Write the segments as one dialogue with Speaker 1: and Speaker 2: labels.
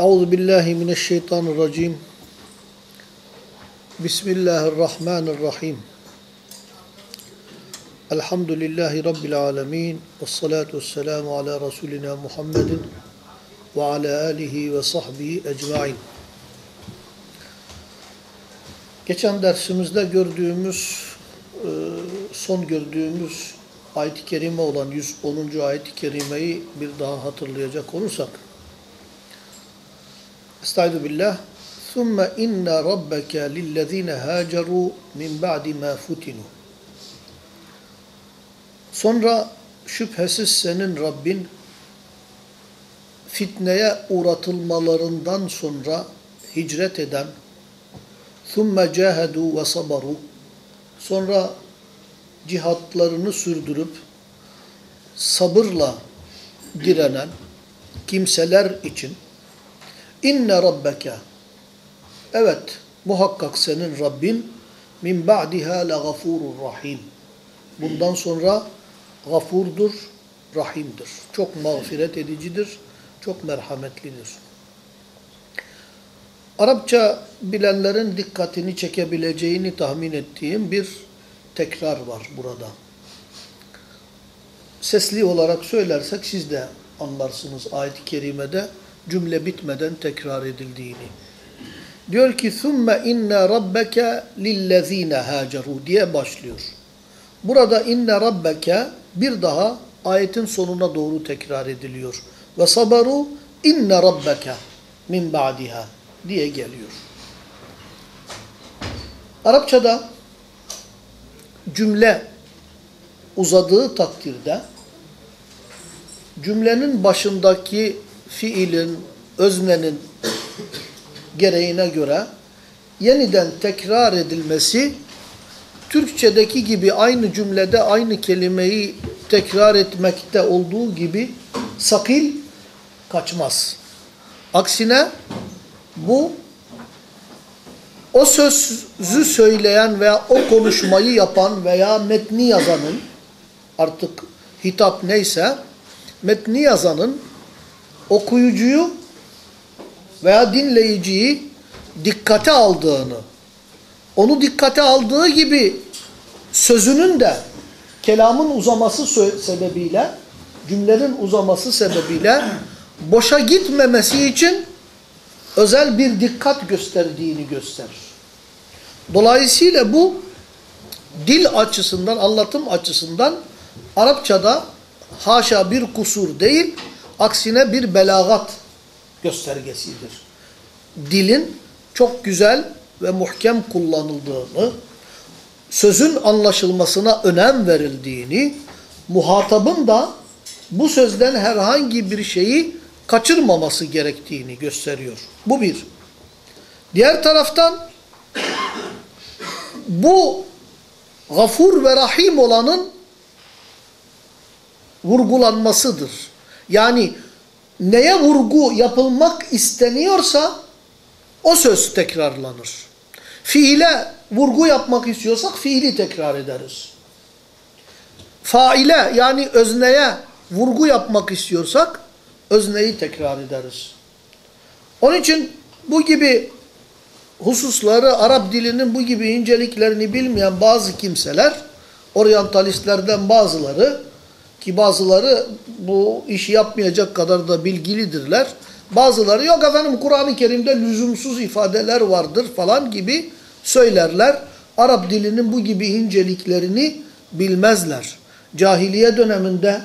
Speaker 1: Euzu billahi mineşşeytanirracim. Bismillahirrahmanirrahim. Elhamdülillahi rabbil alamin ve salatu vesselamu ala rasulina Muhammedin ve ala alihi ve sahbihi ecmaîn. Geçen dersimizde gördüğümüz e, son gördüğümüz ayet-i kerime olan 110. ayet-i kerimeyi bir daha hatırlayacak olursak Estaizu billah ثُمَّ اِنَّ رَبَّكَ لِلَّذ۪ينَ هَاجَرُوا مِنْ بَعْدِ مَا فُتِنُوا Sonra şüphesiz senin Rabbin fitneye uğratılmalarından sonra hicret eden ثُمَّ جَاهَدُوا وَصَبَرُوا Sonra cihatlarını sürdürüp sabırla direnen kimseler için inne rabbeke evet muhakkak senin Rabbin min ba'diha la gafurur rahim bundan sonra gafurdur, rahimdir. Çok mağfiret edicidir, çok merhametlidir. Arapça bilenlerin dikkatini çekebileceğini tahmin ettiğim bir tekrar var burada. Sesli olarak söylersek siz de anlarsınız ayet-i kerimede cümle bitmeden tekrar edildiğini. Diyor ki ثُمَّ inna rabbeke lillezine haceru diye başlıyor. Burada inne rabbeke bir daha ayetin sonuna doğru tekrar ediliyor. Ve sabaru inne rabbeke min ba'diha diye geliyor. Arapçada cümle uzadığı takdirde cümlenin başındaki fiilin, öznenin gereğine göre yeniden tekrar edilmesi Türkçedeki gibi aynı cümlede aynı kelimeyi tekrar etmekte olduğu gibi sakil kaçmaz. Aksine bu o sözü söyleyen veya o konuşmayı yapan veya metni yazanın artık hitap neyse metni yazanın okuyucuyu veya dinleyiciyi dikkate aldığını, onu dikkate aldığı gibi sözünün de kelamın uzaması sebebiyle, cümlenin uzaması sebebiyle boşa gitmemesi için özel bir dikkat gösterdiğini gösterir. Dolayısıyla bu dil açısından, anlatım açısından Arapçada haşa bir kusur değil, aksine bir belagat göstergesidir. Dilin çok güzel ve muhkem kullanıldığını, sözün anlaşılmasına önem verildiğini, muhatabın da bu sözden herhangi bir şeyi kaçırmaması gerektiğini gösteriyor. Bu bir. Diğer taraftan bu gafur ve rahim olanın vurgulanmasıdır. Yani neye vurgu yapılmak isteniyorsa o söz tekrarlanır. Fiile vurgu yapmak istiyorsak fiili tekrar ederiz. Faile yani özneye vurgu yapmak istiyorsak özneyi tekrar ederiz. Onun için bu gibi hususları Arap dilinin bu gibi inceliklerini bilmeyen bazı kimseler, oryantalistlerden bazıları ki bazıları bu işi yapmayacak kadar da bilgilidirler. Bazıları yok efendim Kur'an-ı Kerim'de lüzumsuz ifadeler vardır falan gibi söylerler. Arap dilinin bu gibi inceliklerini bilmezler. Cahiliye döneminde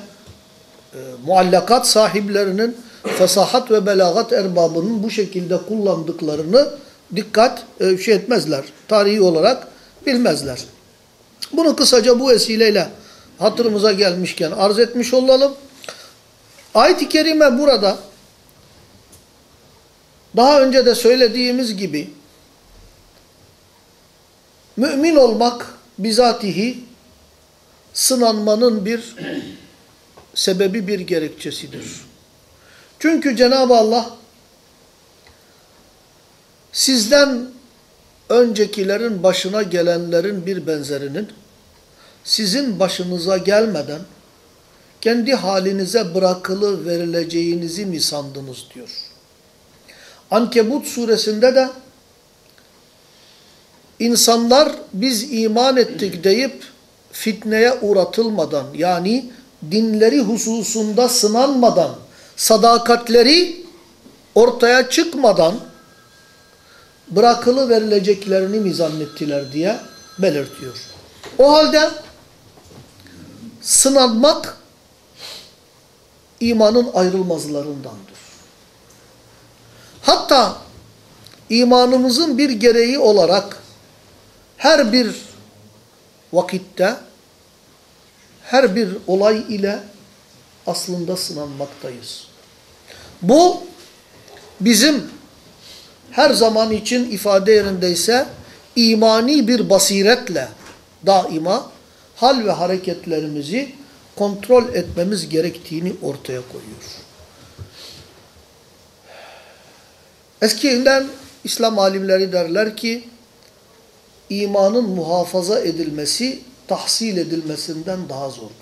Speaker 1: e, muallakat sahiplerinin fesahat ve belagat erbabının bu şekilde kullandıklarını dikkat e, şey etmezler. Tarihi olarak bilmezler. Bunu kısaca bu vesileyle hatırımıza gelmişken arz etmiş olalım. Ayet-i Kerime burada daha önce de söylediğimiz gibi mümin olmak bizatihi sınanmanın bir sebebi bir gerekçesidir. Çünkü Cenab-ı Allah sizden öncekilerin başına gelenlerin bir benzerinin sizin başınıza gelmeden kendi halinize bırakılı verileceğinizi mi sandınız diyor. Ankebut suresinde de insanlar biz iman ettik deyip fitneye uğratılmadan yani dinleri hususunda sınanmadan sadakatleri ortaya çıkmadan bırakılı verileceklerini mi zannettiler diye belirtiyor. O halde sınanmak imanın ayrılmazlarındandır. Hatta imanımızın bir gereği olarak her bir vakitte her bir olay ile aslında sınanmaktayız. Bu bizim her zaman için ifade yerindeyse imani bir basiretle daima hal ve hareketlerimizi kontrol etmemiz gerektiğini ortaya koyuyor. Eskinden İslam alimleri derler ki imanın muhafaza edilmesi tahsil edilmesinden daha zordur.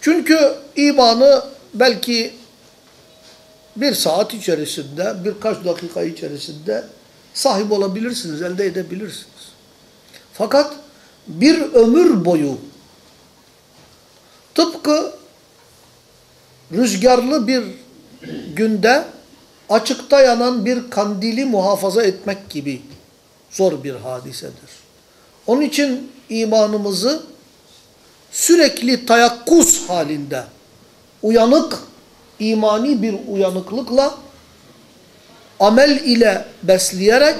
Speaker 1: Çünkü imanı belki bir saat içerisinde, birkaç dakika içerisinde sahip olabilirsiniz, elde edebilirsiniz. Fakat bir ömür boyu tıpkı rüzgarlı bir günde açıkta yanan bir kandili muhafaza etmek gibi zor bir hadisedir. Onun için imanımızı sürekli tayakkuz halinde uyanık, imani bir uyanıklıkla amel ile besleyerek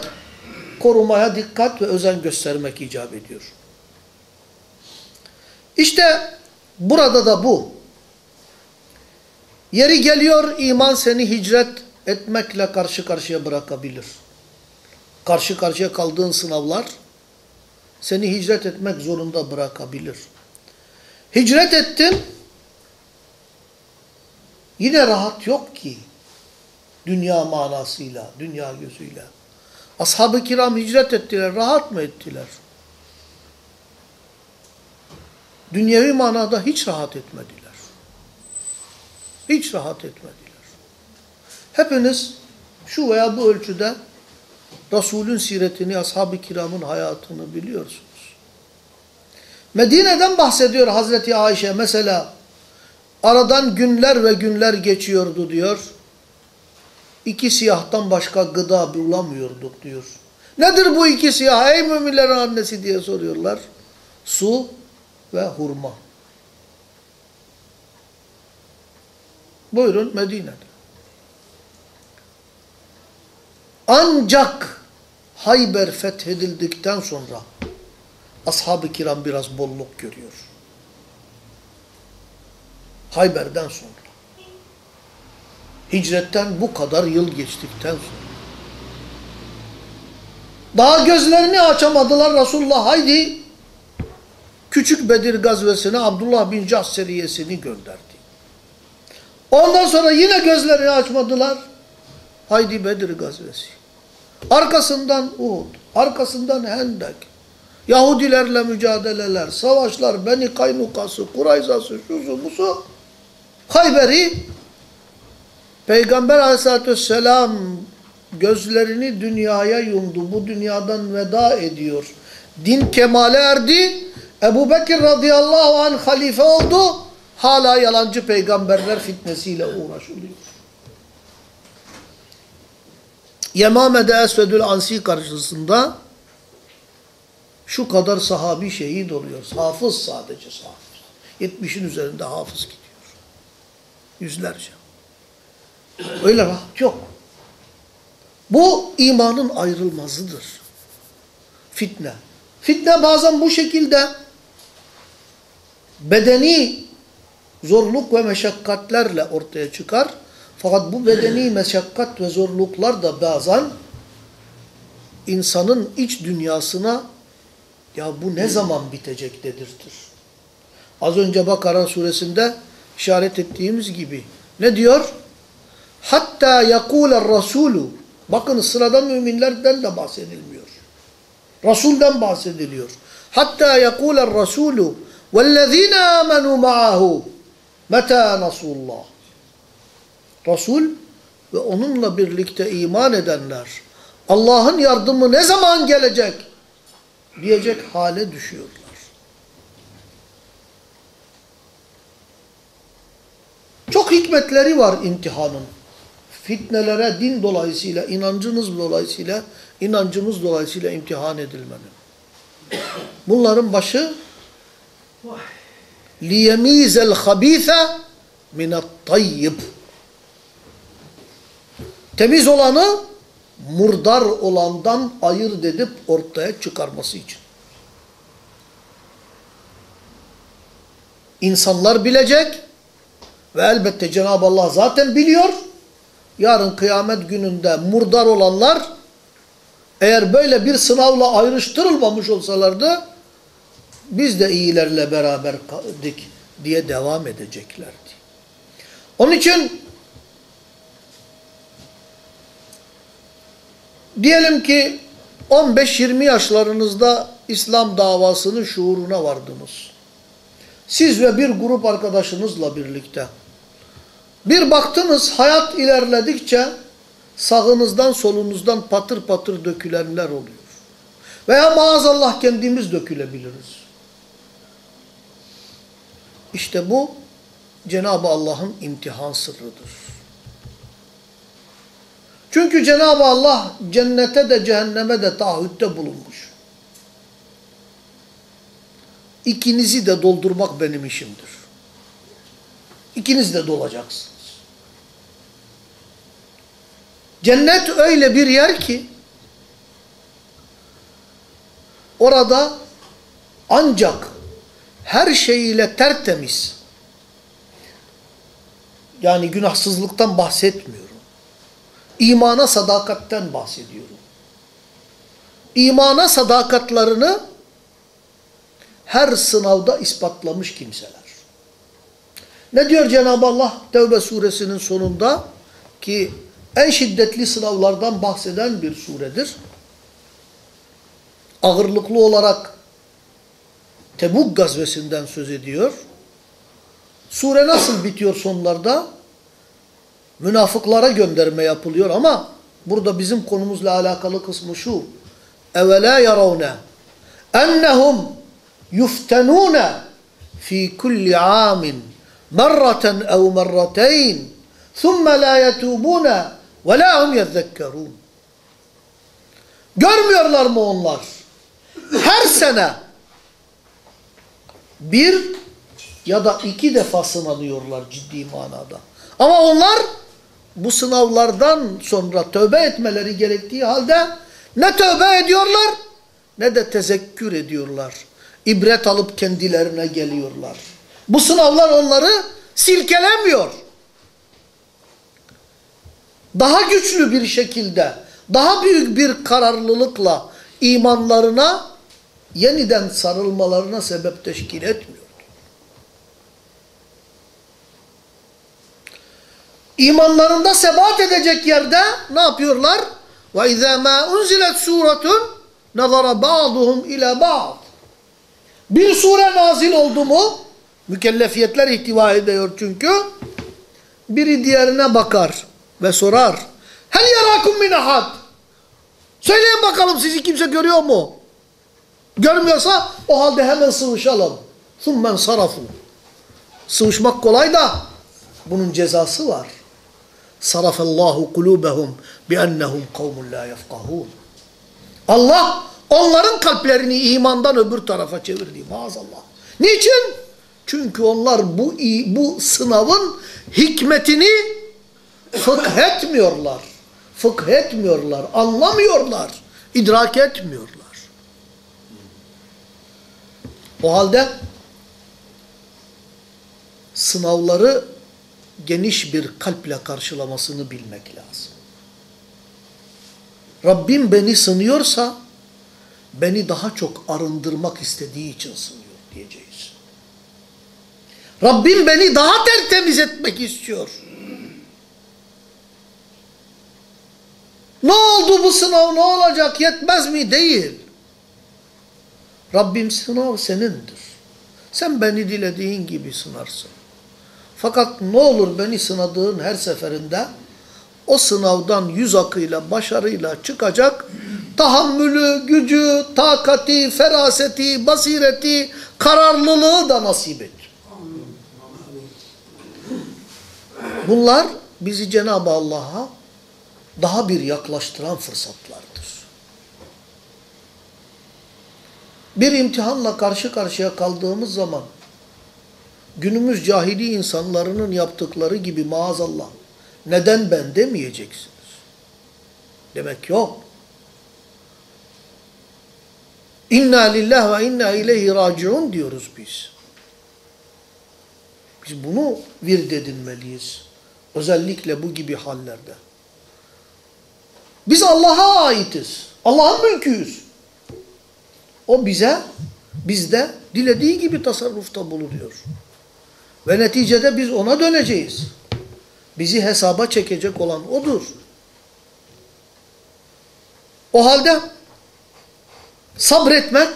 Speaker 1: korumaya dikkat ve özen göstermek icap ediyor. İşte burada da bu. Yeri geliyor iman seni hicret etmekle karşı karşıya bırakabilir. Karşı karşıya kaldığın sınavlar seni hicret etmek zorunda bırakabilir. Hicret ettin yine rahat yok ki dünya manasıyla, dünya gözüyle. Ashab-ı kiram hicret ettiler, rahat mı ettiler? Dünyevi manada hiç rahat etmediler. Hiç rahat etmediler. Hepiniz şu veya bu ölçüde Resulün siretini, ashab-ı kiramın hayatını biliyorsunuz. Medine'den bahsediyor Hazreti Ayşe mesela. Aradan günler ve günler geçiyordu diyor. İki siyahtan başka gıda bulamıyorduk diyor. Nedir bu iki siyah ey müminlerin annesi diye soruyorlar. Su ve hurma. Buyurun Medine'de. Ancak Hayber fethedildikten sonra ashab-ı kiram biraz bolluk görüyor. Hayber'den sonra. Hicretten bu kadar yıl geçtikten sonra. Daha gözlerini açamadılar Resulullah haydi küçük Bedir gazvesine Abdullah bin Cahs seriyesini gönderdi. Ondan sonra yine gözlerini açmadılar. Haydi Bedir gazvesi. Arkasından Uhud, arkasından Hendek, Yahudilerle mücadeleler, savaşlar, Beni Kaynukası, Kurayzası, şusu busu, Hayber'i Peygamber aleyhissalatü vesselam gözlerini dünyaya yumdu. Bu dünyadan veda ediyor. Din kemale erdi. Ebu Bekir radıyallahu anh halife oldu. Hala yalancı peygamberler fitnesiyle uğraşılıyor. Yemame'de Esvedül Ansi karşısında şu kadar sahabi şehit oluyor. Hafız sadece hafız. 70'in üzerinde hafız gidiyor. Yüzlerce. Öyle rahat yok. Bu imanın ayrılmazıdır. Fitne. Fitne bazen bu şekilde bedeni zorluk ve meşakkatlerle ortaya çıkar. Fakat bu bedeni meşakkat ve zorluklar da bazen insanın iç dünyasına ya bu ne zaman bitecek dedirtir. Az önce Bakara suresinde işaret ettiğimiz gibi ne diyor? Hatta yakuler rasulü bakın sıradan müminlerden de bahsedilmiyor. Rasulden bahsediliyor. Hatta yakuler rasulü vellezine amenu ma'ahu meta nasullah Resul ve onunla birlikte iman edenler Allah'ın yardımı ne zaman gelecek diyecek hale düşüyorlar. Çok hikmetleri var imtihanın Fitnelere din dolayısıyla, inancınız dolayısıyla, inancımız dolayısıyla imtihan edilmenin. Bunların başı لِيَم۪يزَ الْخَب۪يثَ مِنَ الطَّيِّبِ Temiz olanı murdar olandan ayırt edip ortaya çıkarması için. İnsanlar bilecek ve elbette Cenab-ı Allah zaten biliyor. Yarın kıyamet gününde murdar olanlar eğer böyle bir sınavla ayrıştırılmamış olsalardı biz de iyilerle beraberdik diye devam edeceklerdi. Onun için diyelim ki 15-20 yaşlarınızda İslam davasının şuuruna vardınız. Siz ve bir grup arkadaşınızla birlikte. Bir baktınız hayat ilerledikçe sağınızdan solunuzdan patır patır dökülenler oluyor. Veya maazallah kendimiz dökülebiliriz. İşte bu Cenab-ı Allah'ın imtihan sırrıdır. Çünkü Cenab-ı Allah cennete de cehenneme de taahhütte bulunmuş. İkinizi de doldurmak benim işimdir. İkiniz de dolacaksınız. Cennet öyle bir yer ki orada ancak her şeyiyle tertemiz yani günahsızlıktan bahsetmiyorum. İmana sadakatten bahsediyorum. İmana sadakatlarını her sınavda ispatlamış kimseler. Ne diyor Cenab-ı Allah Tevbe suresinin sonunda ki en şiddetli sınavlardan bahseden bir suredir. Ağırlıklı olarak Tebuk gazvesinden söz ediyor. Sure nasıl bitiyor sonlarda? Münafıklara gönderme yapılıyor ama burada bizim konumuzla alakalı kısmı şu. اَوَلَا يَرَوْنَ اَنَّهُمْ يُفْتَنُونَ ف۪ي كُلِّ عَامٍ مَرَّةً اَوْ مَرَّتَيْنِ ثُمَّ لَا يَتُوبُونَ ve la hum yezekkerun. Görmüyorlar mı onlar? Her sene bir ya da iki defa sınanıyorlar ciddi manada. Ama onlar bu sınavlardan sonra tövbe etmeleri gerektiği halde ne tövbe ediyorlar ne de tezekkür ediyorlar. İbret alıp kendilerine geliyorlar. Bu sınavlar onları silkelemiyor Daha güçlü bir şekilde, daha büyük bir kararlılıkla imanlarına yeniden sarılmalarına sebep teşkil etmiyor. İmanlarında sebat edecek yerde ne yapıyorlar? وَاِذَا مَا اُنْزِلَتْ سُورَةٌ نَظَرَ بَعْضُهُمْ اِلَى بَعْضٍ Bir sure nazil oldu mu, mükellefiyetler ihtiva ediyor çünkü, biri diğerine bakar ve sorar. Hel yarakum min ahad. Söyleyin bakalım sizi kimse görüyor mu? Görmüyorsa o halde hemen sıvışalım. Summen sarafu. Sıvışmak kolay da bunun cezası var. Sarafallahu kulubehum biennehum kavmun la yefkahun. Allah onların kalplerini imandan öbür tarafa çevirdi. Maazallah. Niçin? Çünkü onlar bu bu sınavın hikmetini fıkh etmiyorlar. Fıkh etmiyorlar, anlamıyorlar, idrak etmiyorlar. O halde sınavları geniş bir kalple karşılamasını bilmek lazım. Rabbim beni sınıyorsa beni daha çok arındırmak istediği için sınıyor diyeceğiz. Rabbim beni daha tertemiz etmek istiyor. Ne oldu bu sınav ne olacak yetmez mi? Değil. Rabbim sınav senindir. Sen beni dilediğin gibi sınarsın. Fakat ne olur beni sınadığın her seferinde o sınavdan yüz akıyla, başarıyla çıkacak tahammülü, gücü, takati, feraseti, basireti, kararlılığı da nasip et. Bunlar bizi Cenab-ı Allah'a daha bir yaklaştıran fırsatlardır. Bir imtihanla karşı karşıya kaldığımız zaman günümüz cahili insanların yaptıkları gibi maazallah neden ben demeyeceksiniz. Demek yok. İnna lillah ve inna ileyhi raciun diyoruz biz. Biz bunu vird edinmeliyiz. Özellikle bu gibi hallerde. Biz Allah'a aitiz. Allah'ın mülküyüz. O bize, bizde dilediği gibi tasarrufta bulunuyor. Ve neticede biz ona döneceğiz. Bizi hesaba çekecek olan O'dur. O halde sabretmek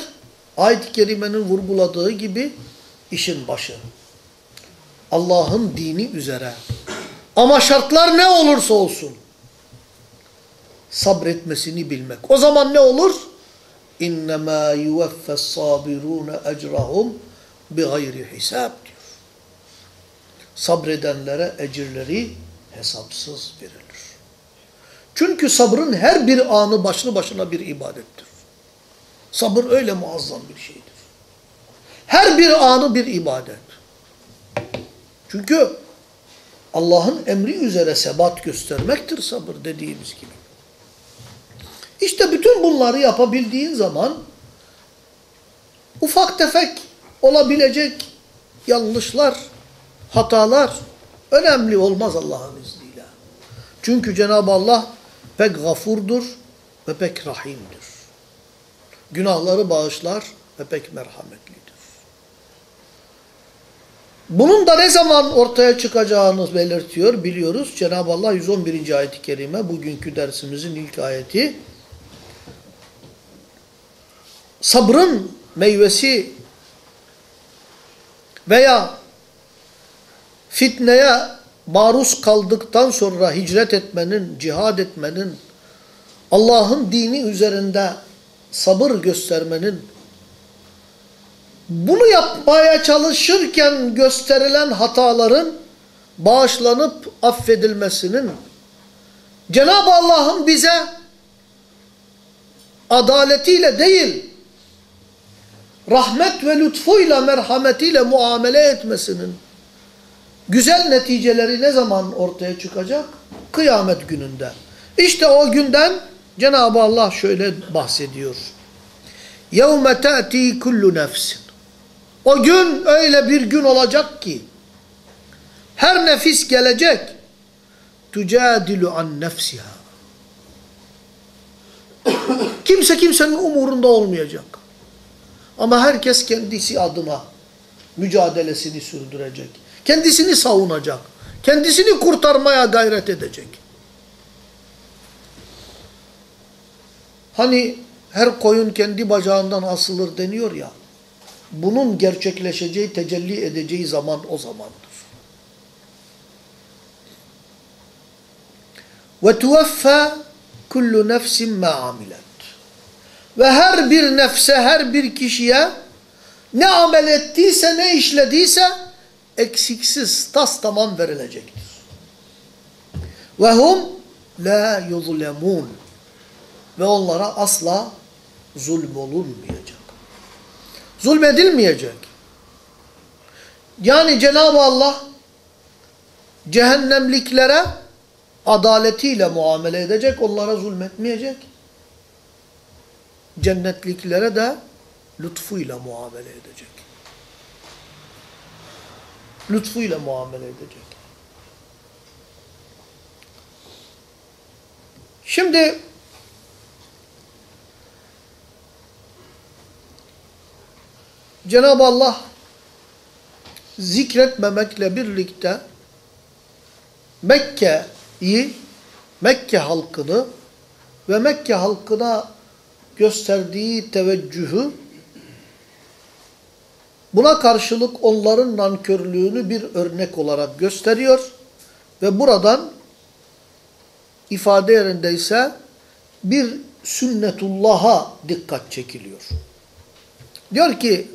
Speaker 1: ayet-i kerimenin vurguladığı gibi işin başı. Allah'ın dini üzere. Ama şartlar ne olursa olsun sabretmesini bilmek. O zaman ne olur? İnnemâ yuvaffes sabirûne ecrahum bighayri hisab diyor. Sabredenlere ecirleri hesapsız verilir. Çünkü sabrın her bir anı başlı başına bir ibadettir. Sabır öyle muazzam bir şeydir. Her bir anı bir ibadet. Çünkü Allah'ın emri üzere sebat göstermektir sabır dediğimiz gibi. İşte bütün bunları yapabildiğin zaman ufak tefek olabilecek yanlışlar, hatalar önemli olmaz Allah'ın izniyle. Çünkü Cenab-ı Allah pek gafurdur ve pek rahimdir. Günahları bağışlar ve pek merhametlidir. Bunun da ne zaman ortaya çıkacağını belirtiyor, biliyoruz. Cenab-ı Allah 111. ayet-i kerime, bugünkü dersimizin ilk ayeti. Sabrın meyvesi veya fitneye maruz kaldıktan sonra hicret etmenin, cihad etmenin, Allah'ın dini üzerinde sabır göstermenin, bunu yapmaya çalışırken gösterilen hataların bağışlanıp affedilmesinin, Cenab-ı Allah'ın bize adaletiyle değil, rahmet ve lütfuyla, merhametiyle muamele etmesinin güzel neticeleri ne zaman ortaya çıkacak? Kıyamet gününde. İşte o günden Cenab-ı Allah şöyle bahsediyor. يَوْمَ تَأْتِي كُلُّ نَفْسٍ O gün öyle bir gün olacak ki her nefis gelecek تُجَادِلُ عَنْ نَفْسِهَا Kimse kimsenin umurunda olmayacak. Ama herkes kendisi adına mücadelesini sürdürecek. Kendisini savunacak. Kendisini kurtarmaya gayret edecek. Hani her koyun kendi bacağından asılır deniyor ya. Bunun gerçekleşeceği, tecelli edeceği zaman o zamandır. Ve tuvaffa kullu nefsin ma amilet. Ve her bir nefse, her bir kişiye ne amel ettiyse, ne işlediyse eksiksiz, tas tamam verilecektir. Ve hum la yuzlemun. Ve onlara asla zulmolunmayacak. Zulmedilmeyecek. Yani Cenab-ı Allah cehennemliklere adaletiyle muamele edecek, onlara zulmetmeyecek. Cennetliklere de lütfuyla muamele edecek. Lütfuyla muamele edecek. Şimdi Cenab-ı Allah zikretmemekle birlikte Mekke'yi, Mekke halkını ve Mekke halkına gösterdiği teveccühü Buna karşılık onların nankörlüğünü bir örnek olarak gösteriyor ve buradan ifade yerindeyse bir sünnetullah'a dikkat çekiliyor. Diyor ki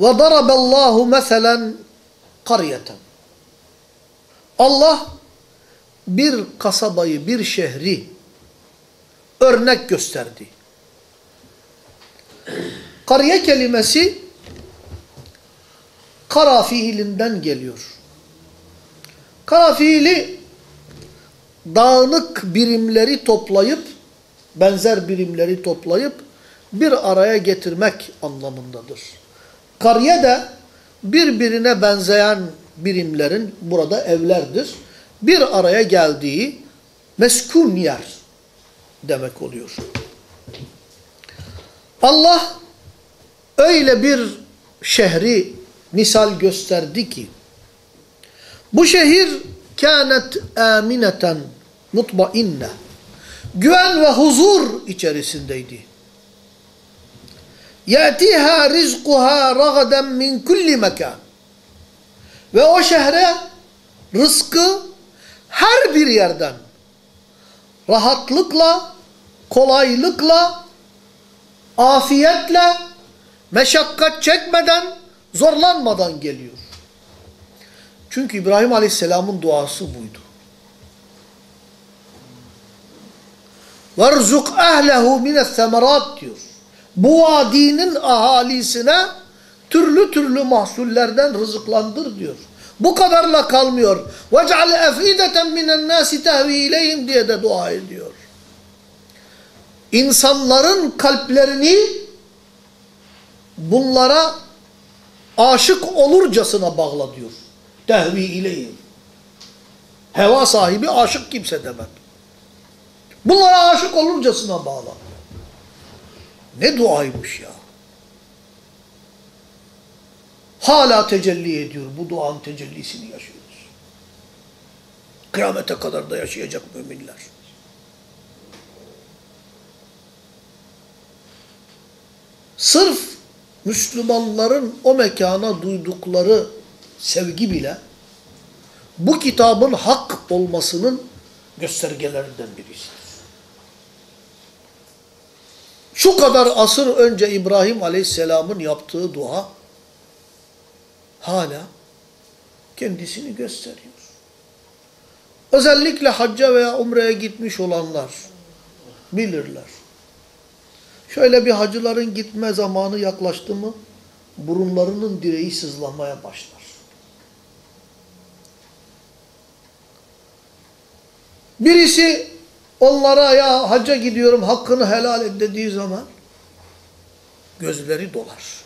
Speaker 1: وَضَرَبَ اللّٰهُ مَثَلًا قَرْيَةً Allah bir kasabayı, bir şehri örnek gösterdi. Kariye kelimesi kara fiilinden geliyor. Kara fiili dağınık birimleri toplayıp, benzer birimleri toplayıp bir araya getirmek anlamındadır. Kariye de birbirine benzeyen birimlerin burada evlerdir. Bir araya geldiği meskun yer demek oluyor. Allah öyle bir şehri misal gösterdi ki bu şehir kânet âmineten mutmainne güven ve huzur içerisindeydi. Yatiha rizquha ragadan min kulli mekan. Ve o şehre rızkı her bir yerden rahatlıkla, kolaylıkla afiyetle, meşakkat çekmeden, zorlanmadan geliyor. Çünkü İbrahim Aleyhisselam'ın duası buydu. وَرْزُقْ اَهْلَهُ مِنَ الثَّمَرَاتِ diyor. Bu vadinin ahalisine türlü türlü mahsullerden rızıklandır diyor. Bu kadarla kalmıyor. وَجْعَلْ اَفْئِدَةً مِنَ النَّاسِ تَهْوِي اِلَيْهِمْ diye de dua ediyor. İnsanların kalplerini bunlara aşık olurcasına bağla diyor. Tehvi ileyhim. Heva sahibi aşık kimse demek. Bunlara aşık olurcasına bağla. Ne duaymış ya. Hala tecelli ediyor. Bu duanın tecellisini yaşıyoruz. Kıyamete kadar da yaşayacak müminler. Müslümanların o mekana duydukları sevgi bile bu kitabın hak olmasının göstergelerinden birisidir. Şu kadar asır önce İbrahim Aleyhisselam'ın yaptığı dua hala kendisini gösteriyor. Özellikle hacca veya umreye gitmiş olanlar bilirler. Şöyle bir hacıların gitme zamanı yaklaştı mı burunlarının direği sızlamaya başlar. Birisi onlara ya hacca gidiyorum hakkını helal et dediği zaman gözleri dolar.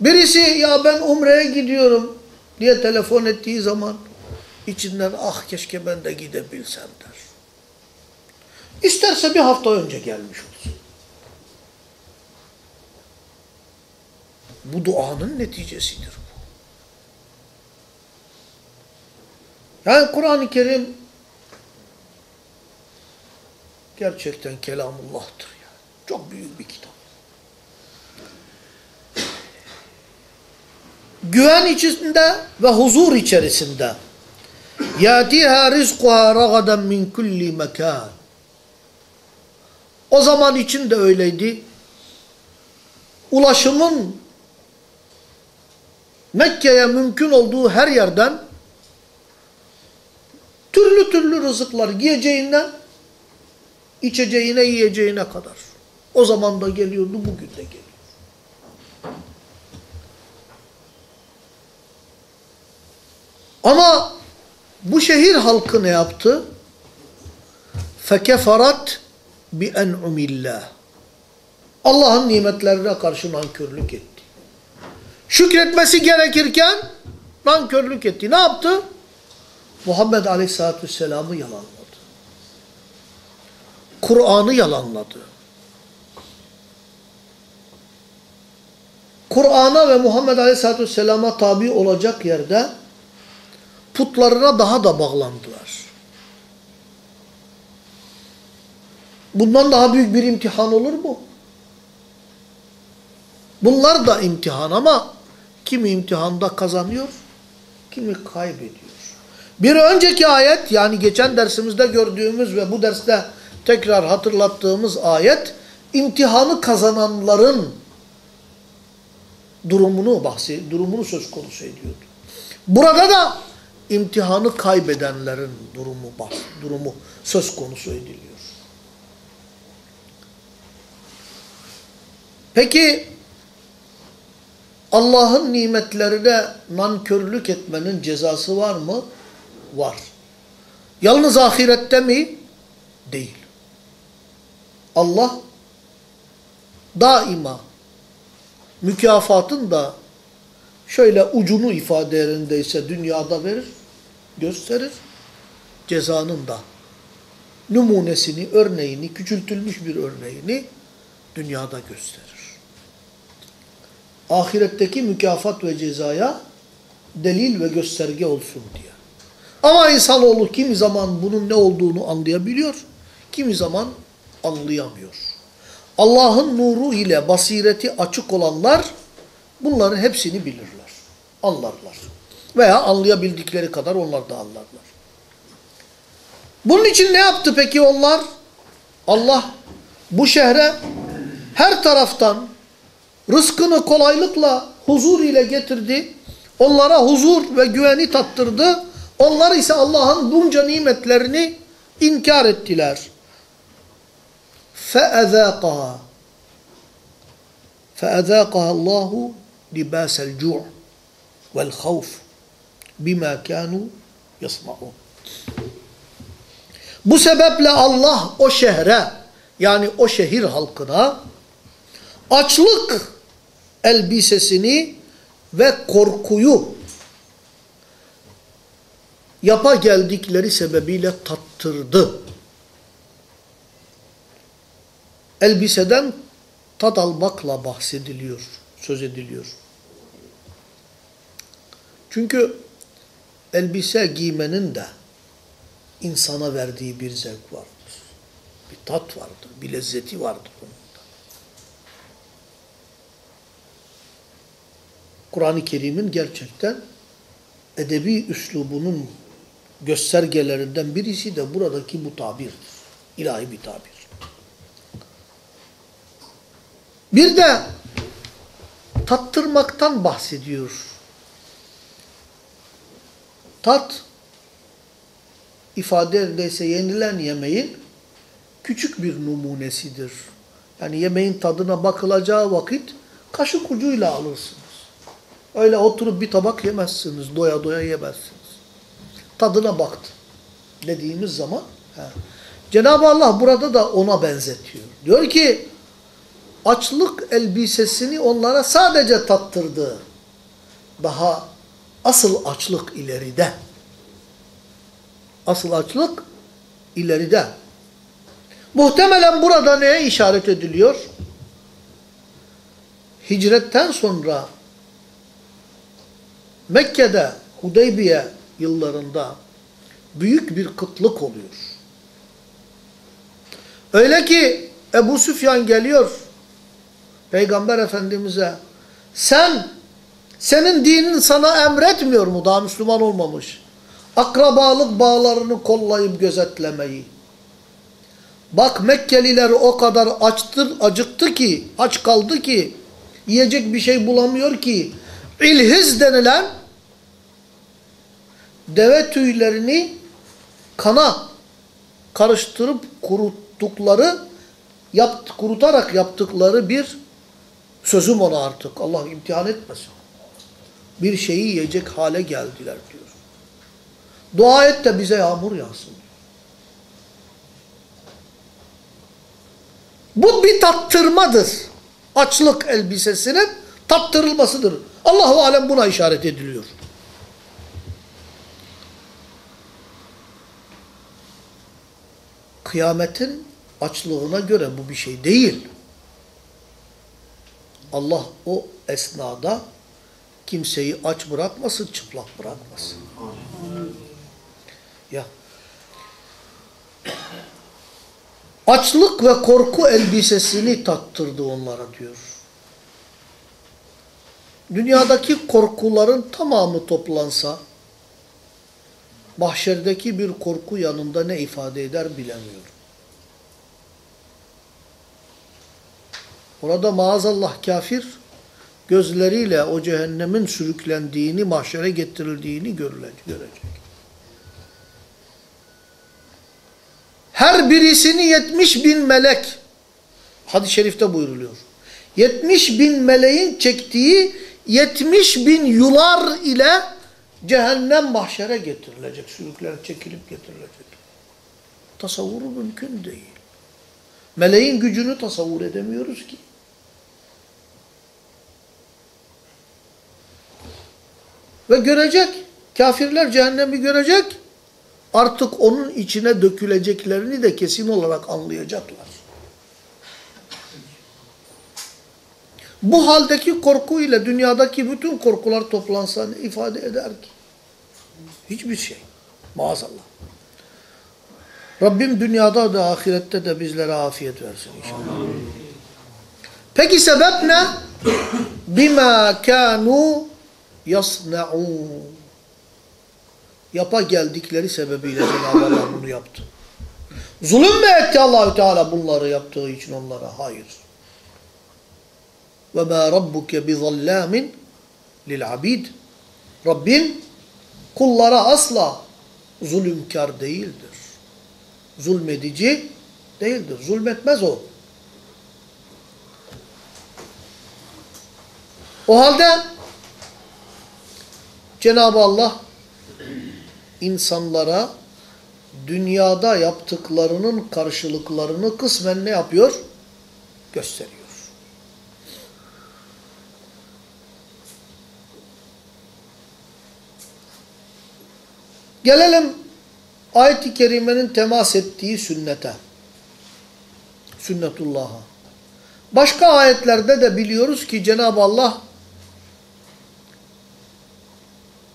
Speaker 1: Birisi ya ben umreye gidiyorum diye telefon ettiği zaman içinden ah keşke ben de gidebilsem der. İsterse bir hafta önce gelmiş olsun. Bu duanın neticesidir bu. Yani Kur'an-ı Kerim gerçekten kelamullah'tır. Yani. Çok büyük bir kitap. Güven içinde ve huzur içerisinde. Yatiha rizquha ragadan min kulli mekan. O zaman için de öyleydi. Ulaşımın Mekke'ye mümkün olduğu her yerden türlü türlü rızıklar giyeceğinden içeceğine yiyeceğine kadar. O zaman da geliyordu, bugün de geliyor. Ama bu şehir halkı ne yaptı? Fekeferat bi en'umillah. Allah'ın nimetlerine karşı nankörlük etti. Şükretmesi gerekirken nankörlük etti. Ne yaptı? Muhammed Aleyhisselatü Vesselam'ı yalanladı. Kur'an'ı yalanladı. Kur'an'a ve Muhammed Aleyhisselatü Vesselam'a tabi olacak yerde putlarına daha da bağlandılar. Bundan daha büyük bir imtihan olur mu? Bunlar da imtihan ama kimi imtihanda kazanıyor, kimi kaybediyor. Bir önceki ayet yani geçen dersimizde gördüğümüz ve bu derste tekrar hatırlattığımız ayet imtihanı kazananların durumunu bahsi, durumunu söz konusu ediyordu. Burada da imtihanı kaybedenlerin durumu bahs, durumu söz konusu ediliyor. Peki Allah'ın nimetlerine nankörlük etmenin cezası var mı? Var. Yalnız ahirette mi? Değil. Allah daima mükafatın da şöyle ucunu ifade yerindeyse dünyada verir, gösterir. Cezanın da numunesini, örneğini, küçültülmüş bir örneğini dünyada gösterir. Ahiretteki mükafat ve cezaya delil ve gösterge olsun diye. Ama insanoğlu kimi zaman bunun ne olduğunu anlayabiliyor, kimi zaman anlayamıyor. Allah'ın nuru ile basireti açık olanlar bunların hepsini bilirler, anlarlar. Veya anlayabildikleri kadar onlar da anlarlar. Bunun için ne yaptı peki onlar? Allah bu şehre her taraftan rızkını kolaylıkla huzur ile getirdi. Onlara huzur ve güveni tattırdı. Onlar ise Allah'ın bunca nimetlerini inkar ettiler. فَاَذَاقَهَا فَاَذَاقَهَا اللّٰهُ لِبَاسَ الْجُوعِ وَالْخَوْفِ بِمَا كَانُوا يَصْنَعُونَ Bu sebeple Allah o şehre yani o şehir halkına açlık elbisesini ve korkuyu yapa geldikleri sebebiyle tattırdı. Elbiseden tat almakla bahsediliyor, söz ediliyor. Çünkü elbise giymenin de insana verdiği bir zevk vardır. Bir tat vardır, bir lezzeti vardır bunun Kur'an-ı Kerim'in gerçekten edebi üslubunun göstergelerinden birisi de buradaki bu tabirdir. İlahi bir tabir. Bir de tattırmaktan bahsediyor. Tat ifade yerindeyse yenilen yemeğin küçük bir numunesidir. Yani yemeğin tadına bakılacağı vakit kaşık ucuyla alırsınız. Öyle oturup bir tabak yemezsiniz, doya doya yemezsiniz. Tadına baktı dediğimiz zaman Cenab-ı Allah burada da ona benzetiyor. Diyor ki açlık elbisesini onlara sadece tattırdı. Daha asıl açlık ileride. Asıl açlık ileride. Muhtemelen burada neye işaret ediliyor? Hicretten sonra Mekke'de Hudeybiye yıllarında büyük bir kıtlık oluyor. Öyle ki Ebu Süfyan geliyor Peygamber Efendimiz'e sen senin dinin sana emretmiyor mu daha Müslüman olmamış? Akrabalık bağlarını kollayıp gözetlemeyi. Bak Mekkeliler o kadar açtır, acıktı ki, aç kaldı ki, yiyecek bir şey bulamıyor ki, ilhiz denilen deve tüylerini kana karıştırıp kuruttukları, yapt, kurutarak yaptıkları bir sözüm ona artık. Allah imtihan etmesin. Bir şeyi yiyecek hale geldiler diyor. Dua et de bize yağmur yağsın. Bu bir tattırmadır. Açlık elbisesinin tattırılmasıdır. Allahu alem buna işaret ediliyor. Kıyametin açlığına göre bu bir şey değil. Allah o esnada kimseyi aç bırakmasın, çıplak bırakmasın. Ya. Açlık ve korku elbisesini tattırdı onlara diyor. dünyadaki korkuların tamamı toplansa, mahşerdeki bir korku yanında ne ifade eder bilemiyorum. Orada maazallah kafir, gözleriyle o cehennemin sürüklendiğini, mahşere getirildiğini görecek. Her birisini 70 bin melek, hadis-i şerifte buyuruluyor. 70 bin meleğin çektiği 70 bin yular ile cehennem mahşere getirilecek. Sürükler çekilip getirilecek. Tasavvuru mümkün değil. Meleğin gücünü tasavvur edemiyoruz ki. Ve görecek. Kafirler cehennemi görecek. Artık onun içine döküleceklerini de kesin olarak anlayacaklar. Bu haldeki korku ile dünyadaki bütün korkular toplansa ifade eder ki? Hiçbir şey. Maazallah. Rabbim dünyada da ahirette de bizlere afiyet versin inşallah. Peki sebep ne? Bima kanu yasna'un. Yapa geldikleri sebebiyle Cenab-ı Allah bunu yaptı. Zulüm mü etti Allahü Teala bunları yaptığı için onlara? Hayır. Ve ma rabbuke bi zallamin lil abid. Rabbin kullara asla zulümkar değildir. Zulmedici değildir. Zulmetmez o. O halde Cenab-ı Allah insanlara dünyada yaptıklarının karşılıklarını kısmen ne yapıyor? Gösteriyor. Gelelim ayet-i kerimenin temas ettiği sünnete. Sünnetullah'a. Başka ayetlerde de biliyoruz ki Cenab-ı Allah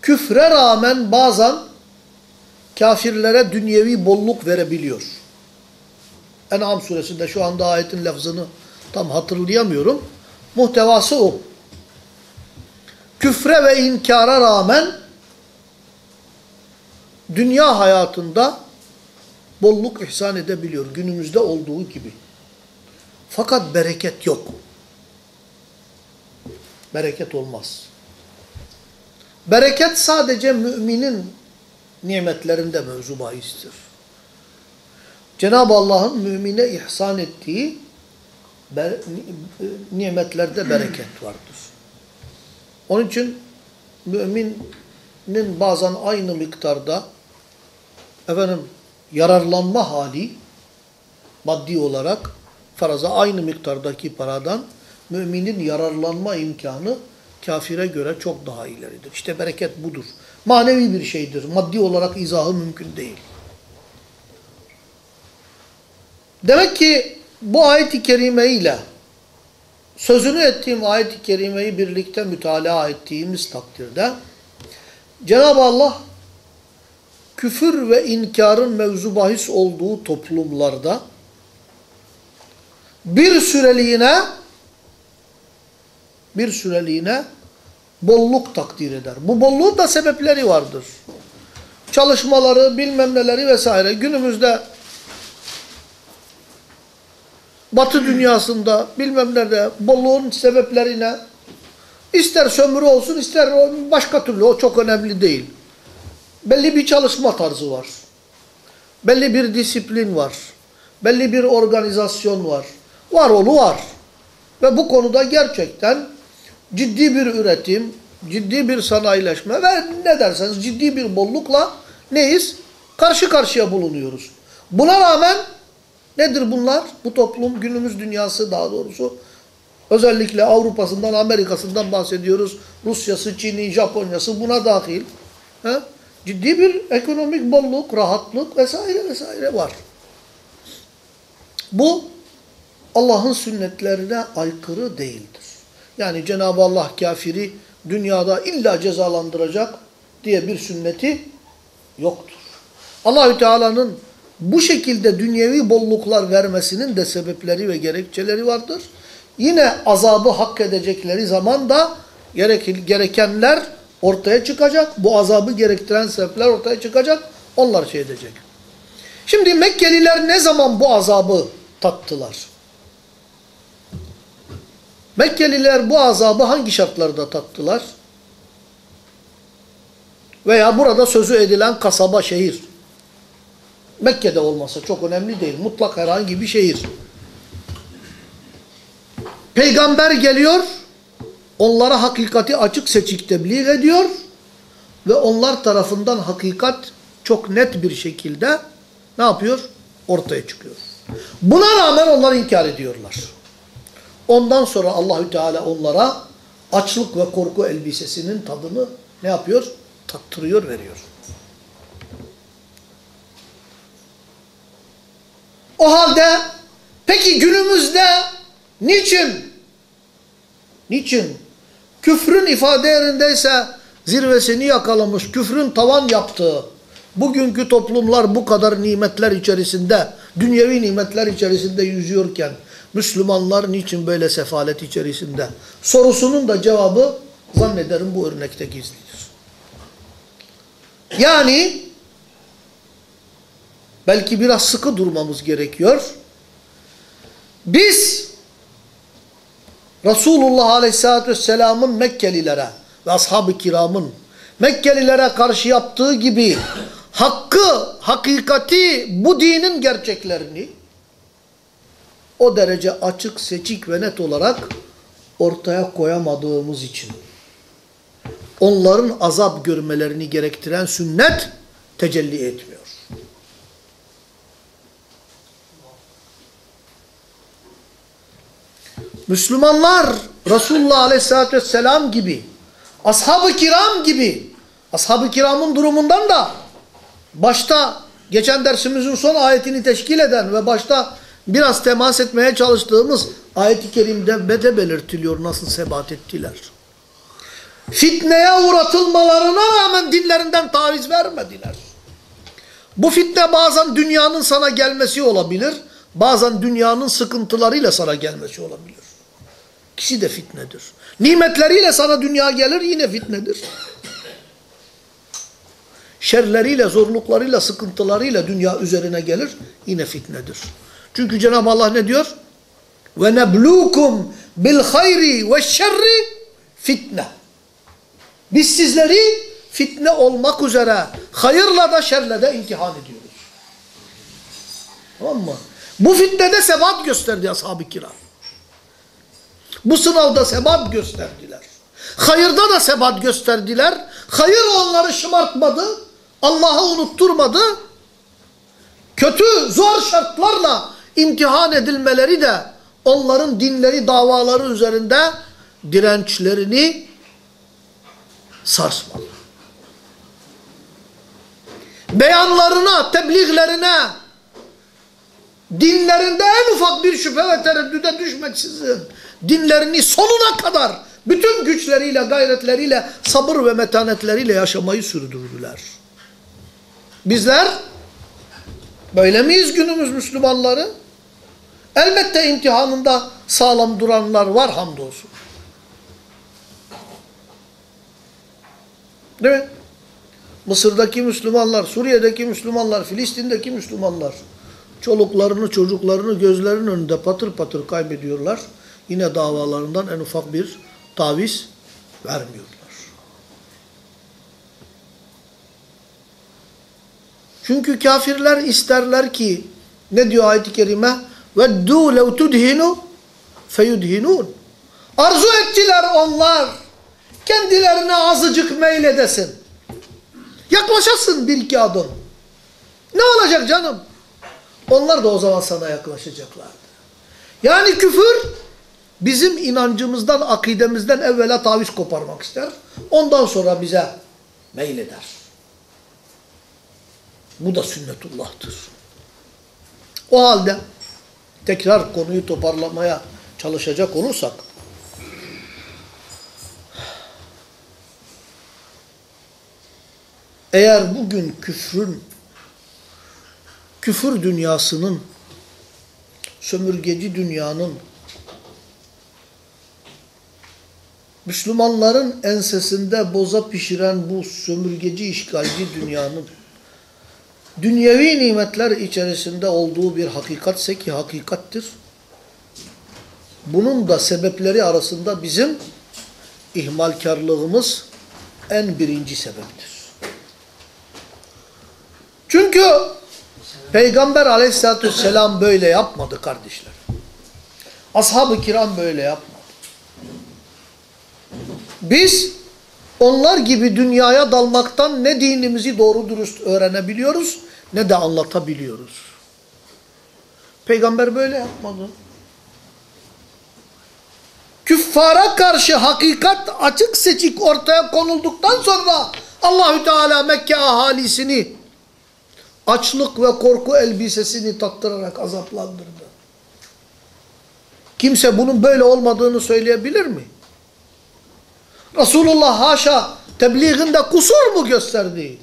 Speaker 1: küfre rağmen bazen kafirlere dünyevi bolluk verebiliyor. En'am suresinde şu anda ayetin lafzını tam hatırlayamıyorum. Muhtevası o. Küfre ve inkara rağmen dünya hayatında bolluk ihsan edebiliyor. Günümüzde olduğu gibi. Fakat bereket yok. Bereket olmaz. Bereket sadece müminin nimetlerinde mevzu bahistir. Cenab-ı Allah'ın mümine ihsan ettiği nimetlerde bereket vardır. Onun için müminin bazen aynı miktarda efendim yararlanma hali maddi olarak faraza aynı miktardaki paradan müminin yararlanma imkanı kafire göre çok daha ileridir. İşte bereket budur. Manevi bir şeydir. Maddi olarak izahı mümkün değil. Demek ki bu ayet-i kerime ile sözünü ettiğim ayet-i kerimeyi birlikte mütalaa ettiğimiz takdirde Cenab-ı Allah küfür ve inkarın mevzu bahis olduğu toplumlarda bir süreliğine bir süreliğine bolluk takdir eder. Bu bolluğun da sebepleri vardır. Çalışmaları, bilmem neleri vesaire. Günümüzde Batı dünyasında bilmem nerede bolluğun sebeplerine ister sömürü olsun ister başka türlü o çok önemli değil. Belli bir çalışma tarzı var. Belli bir disiplin var. Belli bir organizasyon var. Var olu var. Ve bu konuda gerçekten ciddi bir üretim, ciddi bir sanayileşme ve ne derseniz ciddi bir bollukla neyiz? Karşı karşıya bulunuyoruz. Buna rağmen nedir bunlar? Bu toplum günümüz dünyası daha doğrusu özellikle Avrupa'sından, Amerika'sından bahsediyoruz. Rusya'sı, Çin'i, Japonya'sı buna dahil. He? Ciddi bir ekonomik bolluk, rahatlık vesaire vesaire var. Bu Allah'ın sünnetlerine aykırı değildir. Yani Cenab-ı Allah kafiri dünyada illa cezalandıracak diye bir sünneti yoktur. Allahü Teala'nın bu şekilde dünyevi bolluklar vermesinin de sebepleri ve gerekçeleri vardır. Yine azabı hak edecekleri zaman da gerek, gerekenler ortaya çıkacak. Bu azabı gerektiren sebepler ortaya çıkacak. Onlar şey edecek. Şimdi Mekkeliler ne zaman bu azabı tattılar? Mekkeliler bu azabı hangi şartlarda tattılar? Veya burada sözü edilen kasaba, şehir. Mekke'de olmasa çok önemli değil. Mutlak herhangi bir şehir. Peygamber geliyor, onlara hakikati açık seçik tebliğ ediyor ve onlar tarafından hakikat çok net bir şekilde ne yapıyor? Ortaya çıkıyor. Buna rağmen onlar inkar ediyorlar. Ondan sonra Allahü Teala onlara açlık ve korku elbisesinin tadını ne yapıyor? Tattırıyor, veriyor. O halde peki günümüzde niçin niçin küfrün ifade yerindeyse zirvesini yakalamış, küfrün tavan yaptığı bugünkü toplumlar bu kadar nimetler içerisinde, dünyevi nimetler içerisinde yüzüyorken Müslümanlar niçin böyle sefalet içerisinde? Sorusunun da cevabı zannederim bu örnekte gizlidir. Yani belki biraz sıkı durmamız gerekiyor. Biz Resulullah Aleyhisselatü Vesselam'ın Mekkelilere ve ashab-ı kiramın Mekkelilere karşı yaptığı gibi hakkı, hakikati, bu dinin gerçeklerini o derece açık, seçik ve net olarak ortaya koyamadığımız için onların azap görmelerini gerektiren sünnet tecelli etmiyor. Müslümanlar Resulullah Aleyhisselatü Vesselam gibi, ashab-ı kiram gibi, ashab-ı kiramın durumundan da başta geçen dersimizin son ayetini teşkil eden ve başta biraz temas etmeye çalıştığımız ayet-i kerimde de belirtiliyor nasıl sebat ettiler. Fitneye uğratılmalarına rağmen dinlerinden taviz vermediler. Bu fitne bazen dünyanın sana gelmesi olabilir, bazen dünyanın sıkıntılarıyla sana gelmesi olabilir. İkisi de fitnedir. Nimetleriyle sana dünya gelir yine fitnedir. Şerleriyle, zorluklarıyla, sıkıntılarıyla dünya üzerine gelir yine fitnedir. Çünkü Cenab-ı Allah ne diyor? Ve neblukum bil hayri ve şerri fitne. Biz sizleri fitne olmak üzere hayırla da şerle de imtihan ediyoruz. Tamam mı? Bu fitnede sebat gösterdi ashab-ı kiram. Bu sınavda sebat gösterdiler. Hayırda da sebat gösterdiler. Hayır onları şımartmadı. Allah'ı unutturmadı. Kötü, zor şartlarla imtihan edilmeleri de onların dinleri, davaları üzerinde dirençlerini sarsmadı. Beyanlarına, tebliğlerine, dinlerinde en ufak bir şüphe ve tereddüde düşmeksizin dinlerini sonuna kadar bütün güçleriyle, gayretleriyle, sabır ve metanetleriyle yaşamayı sürdürdüler. Bizler böyle miyiz günümüz Müslümanları? Elbette imtihanında sağlam duranlar var hamdolsun. Değil mi? Mısır'daki Müslümanlar, Suriye'deki Müslümanlar, Filistin'deki Müslümanlar çoluklarını, çocuklarını gözlerinin önünde patır patır kaybediyorlar Yine davalarından en ufak bir taviz vermiyorlar. Çünkü kafirler isterler ki ne diyor ayet-i kerime? وَدُّوا لَوْ تُدْهِنُوا فَيُدْهِنُونَ Arzu ettiler onlar kendilerine azıcık meyledesin. Yaklaşasın bir iki adım. Ne olacak canım? Onlar da o zaman sana yaklaşacaklardı. Yani küfür bizim inancımızdan, akidemizden evvela taviz koparmak ister. Ondan sonra bize meyleder. Bu da sünnetullah'tır. O halde tekrar konuyu toparlamaya çalışacak olursak eğer bugün küfrün küfür dünyasının sömürgeci dünyanın Müslümanların ensesinde boza pişiren bu sömürgeci işgalci dünyanın dünyevi nimetler içerisinde olduğu bir hakikatse ki hakikattir. Bunun da sebepleri arasında bizim ihmalkarlığımız en birinci sebeptir. Çünkü Peygamber aleyhissalatü vesselam böyle yapmadı kardeşler. Ashab-ı kiram böyle yapmadı. Biz onlar gibi dünyaya dalmaktan ne dinimizi doğru dürüst öğrenebiliyoruz ne de anlatabiliyoruz. Peygamber böyle yapmadı. Küffara karşı hakikat açık seçik ortaya konulduktan sonra Allahü Teala Mekke ahalisini açlık ve korku elbisesini taktırarak azaplandırdı. Kimse bunun böyle olmadığını söyleyebilir mi? Resulullah haşa tebliğinde kusur mu gösterdi?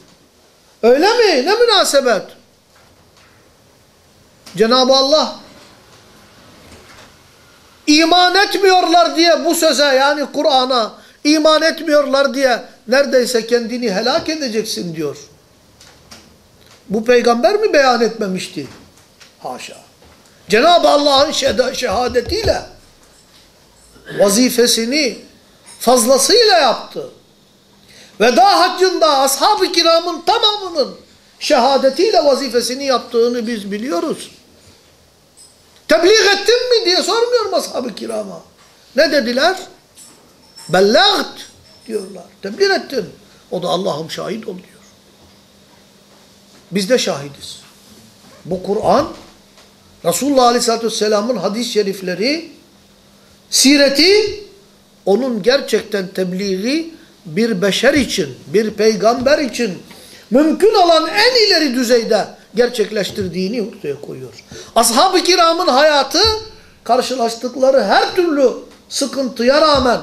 Speaker 1: Öyle mi? Ne münasebet? Cenab-ı Allah iman etmiyorlar diye bu söze yani Kur'an'a iman etmiyorlar diye neredeyse kendini helak edeceksin diyor. Bu peygamber mi beyan etmemişti? Haşa. Cenab-ı Allah'ın şehadetiyle vazifesini fazlasıyla yaptı. Veda haccında ashab-ı kiramın tamamının şehadetiyle vazifesini yaptığını biz biliyoruz. Tebliğ ettin mi diye sormuyor ashab-ı kirama. Ne dediler? Bellagt diyorlar. Tebliğ ettin. O da Allah'ım şahit oluyor. Biz de şahidiz. Bu Kur'an Resulullah Aleyhisselatü Vesselam'ın hadis-i şerifleri sireti onun gerçekten tebliği bir beşer için, bir peygamber için mümkün olan en ileri düzeyde gerçekleştirdiğini ortaya koyuyor. Ashab-ı kiramın hayatı karşılaştıkları her türlü sıkıntıya rağmen,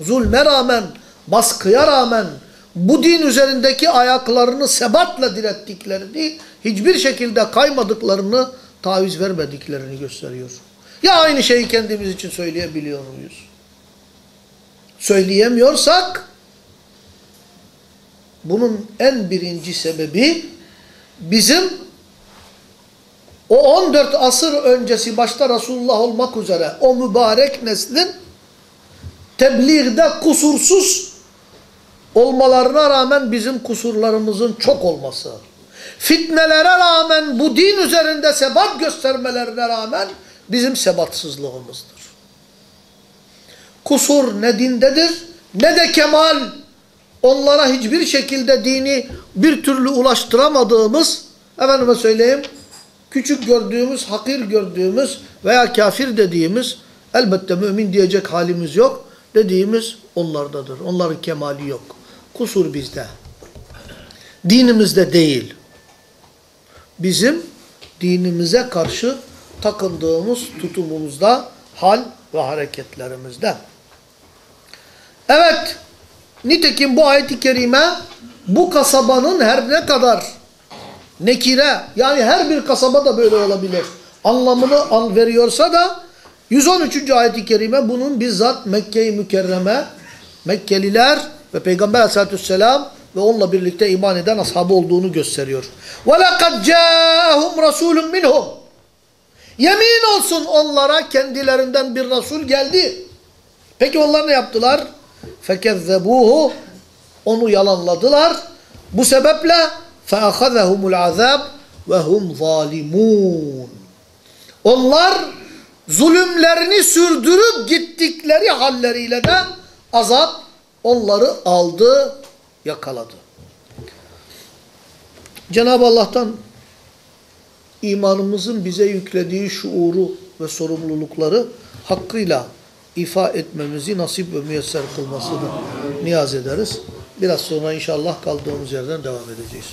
Speaker 1: zulme rağmen, baskıya rağmen bu din üzerindeki ayaklarını sebatla direttiklerini, hiçbir şekilde kaymadıklarını, taviz vermediklerini gösteriyor. Ya aynı şeyi kendimiz için söyleyebiliyor muyuz? Söyleyemiyorsak, bunun en birinci sebebi bizim o 14 asır öncesi başta Resulullah olmak üzere o mübarek neslin tebliğde kusursuz olmalarına rağmen bizim kusurlarımızın çok olması. Fitnelere rağmen bu din üzerinde sebat göstermelerine rağmen bizim sebatsızlığımızdır. Kusur ne dindedir ne de kemal onlara hiçbir şekilde dini bir türlü ulaştıramadığımız efendime söyleyeyim küçük gördüğümüz, hakir gördüğümüz veya kafir dediğimiz elbette mümin diyecek halimiz yok dediğimiz onlardadır. Onların kemali yok. Kusur bizde. Dinimizde değil. Bizim dinimize karşı takındığımız tutumumuzda, hal ve hareketlerimizde. Evet, nitekim bu ayet-i kerime bu kasabanın her ne kadar nekire, yani her bir kasaba da böyle olabilir, anlamını an veriyorsa da 113. ayet-i kerime bunun bizzat Mekke-i Mükerreme, Mekkeliler ve Peygamber aleyhissalatü vesselam ve onunla birlikte iman eden ashabı olduğunu gösteriyor. وَلَقَدْ جَاءَهُمْ رَسُولٌ مِنْهُمْ Yemin olsun onlara kendilerinden bir Resul geldi. Peki onlar ne yaptılar? Fekezzebuhu onu yalanladılar. Bu sebeple feahazehumul azab ve hum zalimun. Onlar zulümlerini sürdürüp gittikleri halleriyle de azap onları aldı, yakaladı. Cenab-ı Allah'tan imanımızın bize yüklediği şuuru ve sorumlulukları hakkıyla ifa etmemizi nasip ve müyesser kılmasını niyaz ederiz. Biraz sonra inşallah kaldığımız yerden devam edeceğiz.